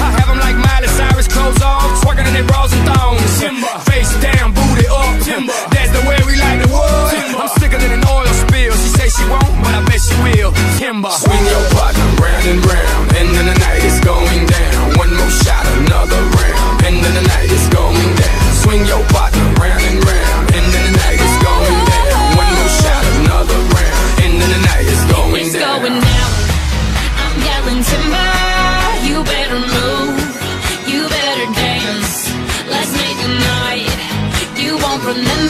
I have them like Miley Cyrus, clothes off, twerking in their bras and thongs. Face down, booty up. That's the way we like the wood. I'm sicker than an oil spill. She say she won't, but I bet she will. Timber. Swing your partner round and round. End of the night is going down. One more shot, another round. End of the night is going down. Swing your partner round and round. End of the night is going down. One more shot, another round. End of the night is going It's down. going down. I'm yelling timber. Remember.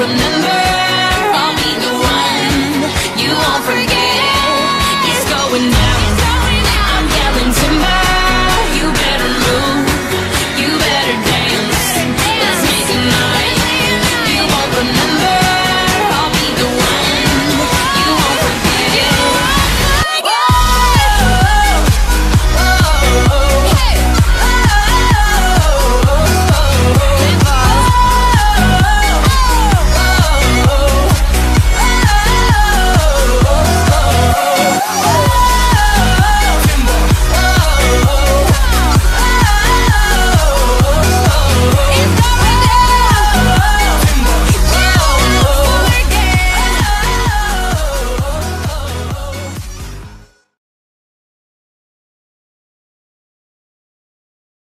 open